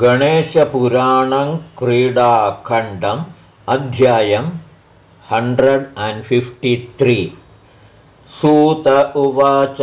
गणेशपुराणं क्रीडाखण्डम् अध्यायं hundred and fifty त्रि सूत उवाच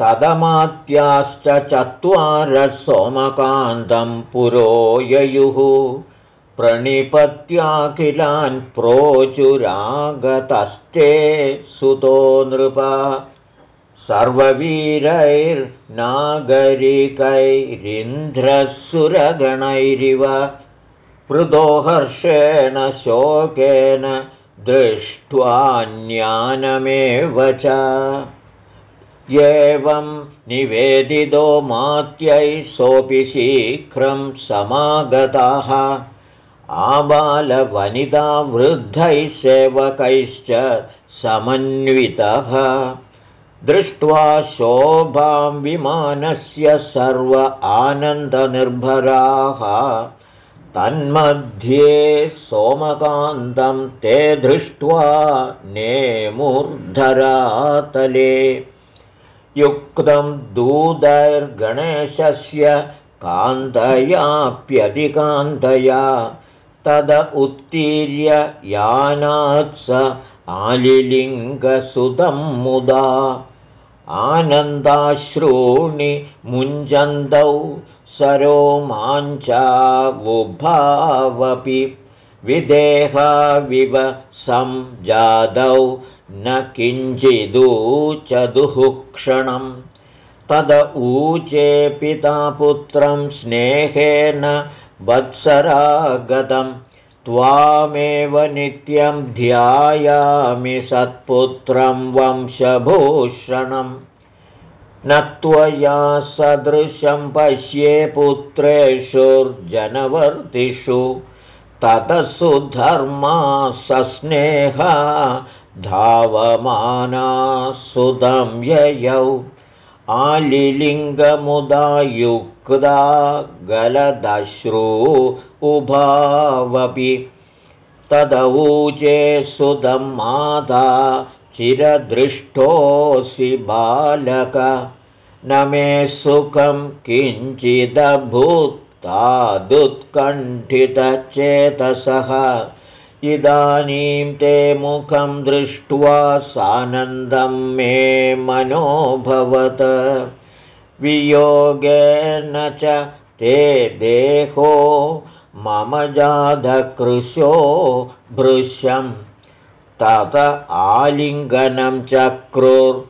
तदमात्याश्च चत्वारः सोमकान्तं पुरो ययुः प्रणिपत्याखिलान् प्रोचुरागतस्ते सुतो नृप सर्ववीरैर्नागरिकैरिन्ध्रसुरगणैरिव हर्षेण शोकेन दृष्ट्वान्यानमेव च। एवं निवेदितो मात्यैः सोऽपि शीघ्रं समागताः। आबालवनितावृद्धैः सेवकैश्च समन्वितः दृष्ट्वा शोभां विमानस्य सर्व आनन्दनिर्भराः। तन्मध्ये सोमकान्तं ते दृष्ट्वा नेमूर्धरातले। युक्तं दूतैर्गणेशस्य कान्तयाप्यधिकान्तया तद उत्तीर्य यानात्स आलिलिङ्गसुतं मुदा आनन्दाश्रूणि मुञ्जन्तौ सरोमाञ्चावुभावपि विदेहाविव संजादौ न किञ्चिदूचदुः क्षणम् तद ऊचे पिता पुत्रं स्नेहेन वत्सरागतं त्वामेव नित्यं ध्यायामि सत्पुत्रं वंशभूषणम्। न त्वया सदृशं पश्ये पुत्रेषुर्जनवर्तिषु। ततः सुधर्मा सस्नेहा धावमाना सुदं ययौ। आलिलिङ्गमुदा युक्ता गलदश्रू उभावपि तदऊचे सुदं माता चिरदृष्टोऽसि बालक। न मे सुखं किञ्चिदभूत्तादुत्कण्ठितचेतसः। इदानीं ते मुखं दृष्ट्वा सानन्दं मे मनोभवत्। वियोगेन च ते देहो मम जाधकृशो भृश्यं तत आलिङ्गनं चक्रुर्नागरा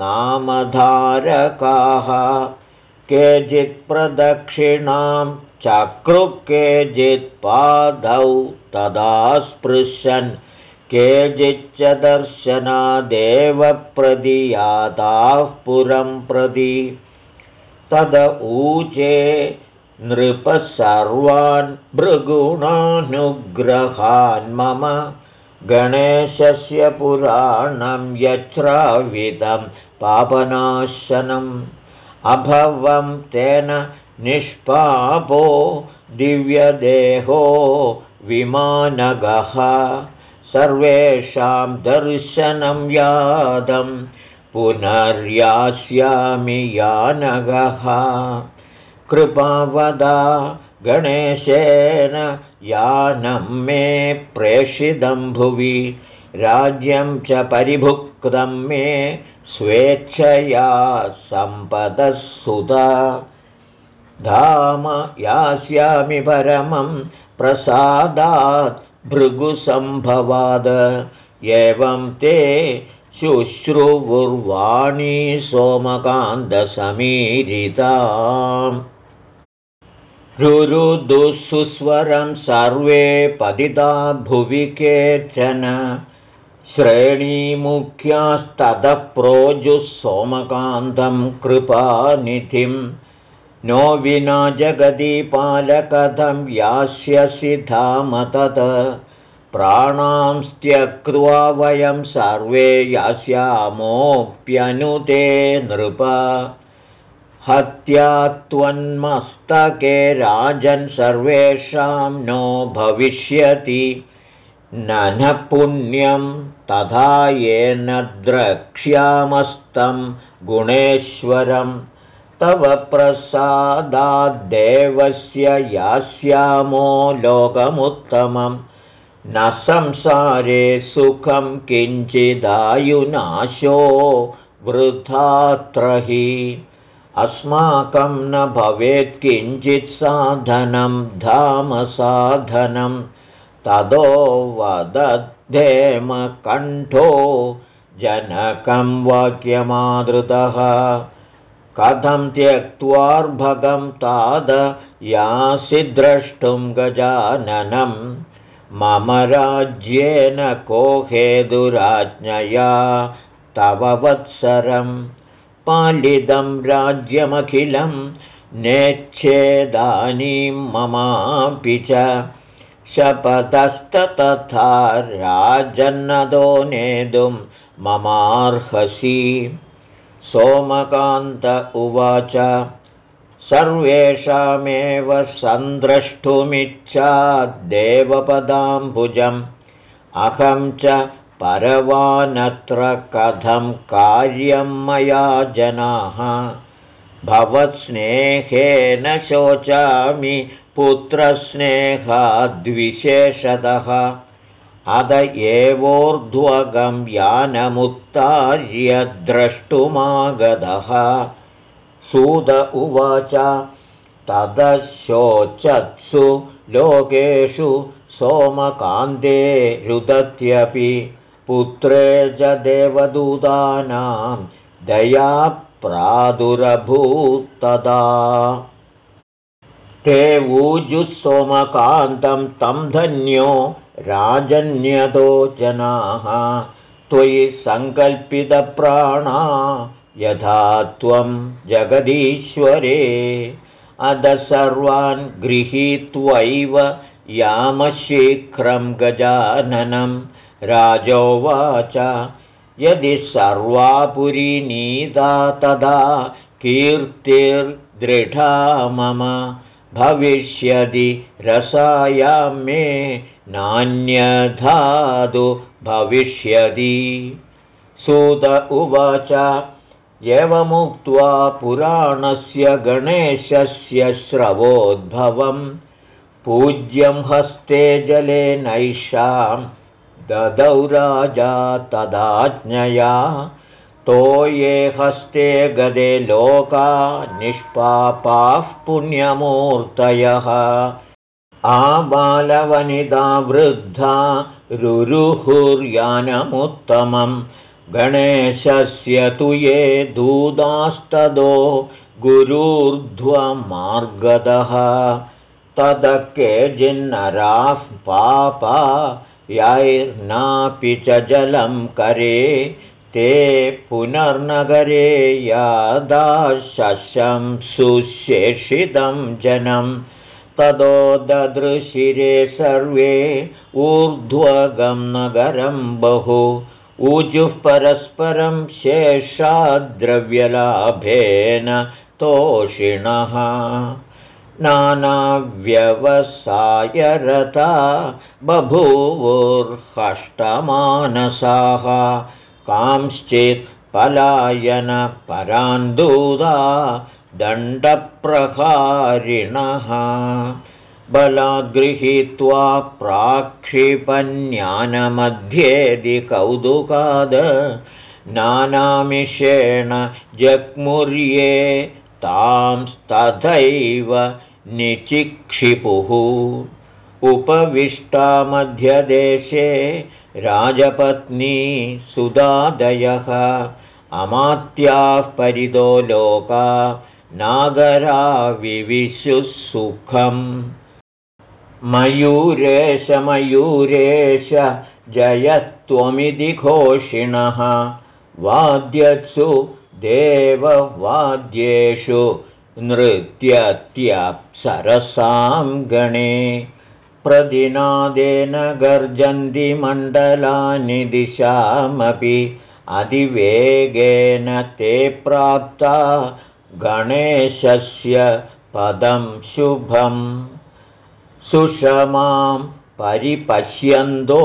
नामधारकाः केचित्प्रदक्षिणां चक्रुः केचित्पादौ तदा स्पृशन् केचिच्च दर्शनादेव प्रदीयाताः पुरं प्रति तद ऊचे नृपः सर्वान् भृगुणानुग्रहान् मम गणेशस्य पुराणं यच्छ्रावितं पापनाशनम् अभवं तेन निष्पापो दिव्यदेहो विमानगः। सर्वेषां दर्शनं यादं पुनर्यास्यामि यानगः कृपावदा गणेशेन यानं मे प्रेषितं भुवि। राज्यं च परिभुक्तं मे स्वेच्छया सम्पदः सुता धाम यास्यामि परमं प्रसादात् भृगुसम्भवाद। एवं ते शुश्रुवुर्वाणी सोमकान्तसमीरिता रुरुदुःसुस्वरं सर्वे पतिता भुवि केचन। श्रेणीमुख्यास्ततः प्रोजुः सोमकान्तं कृपानिधिम् नो विना जगदीपालकथं यास्यसि धाम तत्। प्राणां त्यक्त्वा वयं सर्वे यास्यामोऽप्यनुते नृप हत्या त्वन्मस्तके राजन् सर्वेषां नो भविष्यति। न पुण्यं तथा येन द्रक्ष्यामस्तं गुणेश्वरम् तव प्रसादाद्देवस्य यास्यामो लोकमुत्तमम् न संसारे सुखं किञ्चिदायुनाशो वृथात्र हि अस्माकं न भवेत् किञ्चित् साधनं धामसाधनं ततो वदद्धेम कण्ठो जनकं वाक्यमादृतः। कथं त्यक्त्वार्भगं ताद यासि द्रष्टुं गजाननम् मम राज्येन को हेदुराज्ञया तव वत्सरं पालिदं राज्यमखिलं नेच्छेदानीं ममापि च शपथस्ततथा राजन्नदो नेतुं ममार्हसि। सोमकान्त उवाच सर्वेषामेव सन्द्रष्टुमिच्छा देवपदाम्बुजम् अहं च परवानत्र कथं कार्यं मया जनाः? भवत्स्नेहेन शोचामि पुत्रस्नेहाद्विशेषतः। अद एवोर्ध्वगं यानमुत्तार्य द्रष्टुमागतः सूद उवाच तदशोचत्सु लोकेषु सोमकान्ते रुदत्यपि पुत्रे च देवदूतानां दया प्रादुरभूत्तदा ते सोमकान्तं तं धन्यो राजन्यतो जनाः त्वयि सङ्कल्पितप्राणा यथा त्वं जगदीश्वरे। अध सर्वान् गृहीत्वैव यामशीघ्रं गजाननं राजोवाच। यदि सर्वापुरी नीता तदा कीर्तिर्दृढा मम। भविष्यति रसायां मे नान्यधातु भविष्यति सुत उवाच। एवमुक्त्वा पुराणस्य गणेशस्य श्रवोद्भवं पूज्यं हस्ते जले नैषां ददौ राजा तदाज्ञया तो ये हस्ते गदे लोका निष्पापाः पुण्यमूर्तयः। आबालवनिता वृद्धा रुरुहुर्यानमुत्तमम् गणेशस्य तु ये दूदास्तदो गुरूर्ध्वमार्गदः। तद केजिन्नराः पापा यैर्नापि च जलं करे ते पुनर्नगरे यादाशं सुशेषितं जनं तदो ददृशिरे सर्वे ऊर्ध्वगं नगरं बहु। ऊजुः परस्परं शेषाद्रव्यलाभेन तोषिणः नानाव्यवसायरता बभूवुर्हष्टमानसाः। कांश्चित् पलायनपरान्दूदा दण्डप्रकारिणः बलाद्गृहीत्वा प्राक्षिपन्यानमध्येदि कौतुकाद नानामिषेण जग्मुर्ये तांस्तथैव निचिक्षिपुः। उपविष्टामध्यदेशे राजपत्नी सुदादयः। अमात्याः परितो लोका नागरा विविशुः सुखम्। मयूरेश मयूरेश जयत्वमिति घोषिणः। वाद्यत्सु देववाद्येषु नृत्यत्यप्सरसां गणे प्रदिनादेन गर्जन्ति मण्डलानि दिशामपि अधिवेगेन ते प्राप्ता गणेशस्य पदं शुभम् सुषमां परिपश्यन्तो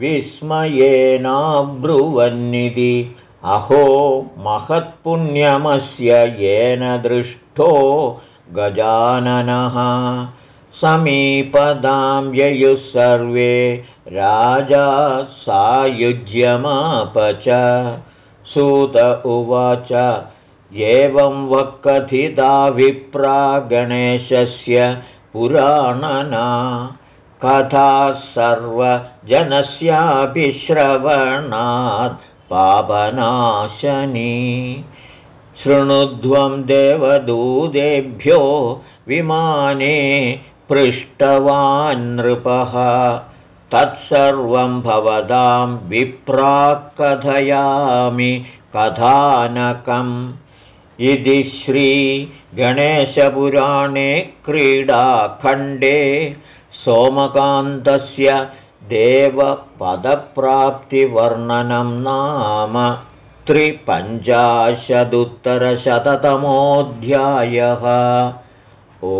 विस्मयेनाब्रुवन्निधि अहो महत्पुण्यमस्य येन दृष्टो गजाननः। समीपदां ययुः सर्वे राजा सायुज्यमाप च। सूत उवाच एवं वक्कथिता विप्रा गणेशस्य पुराणना। कथा सर्वजनस्यापि श्रवणात् पापनाशनी। शृणुध्वं देवदूतेभ्यो विमाने पृष्टवान् नृपः। तत्सर्वं भवतां विप्राक्कथयामि कथानकम्। इति श्रीगणेशपुराणे क्रीडाखण्डे सोमकान्तस्य देवपदप्राप्तिवर्णनं नाम त्रिपञ्चाशदुत्तरशततमोऽध्यायः। ओ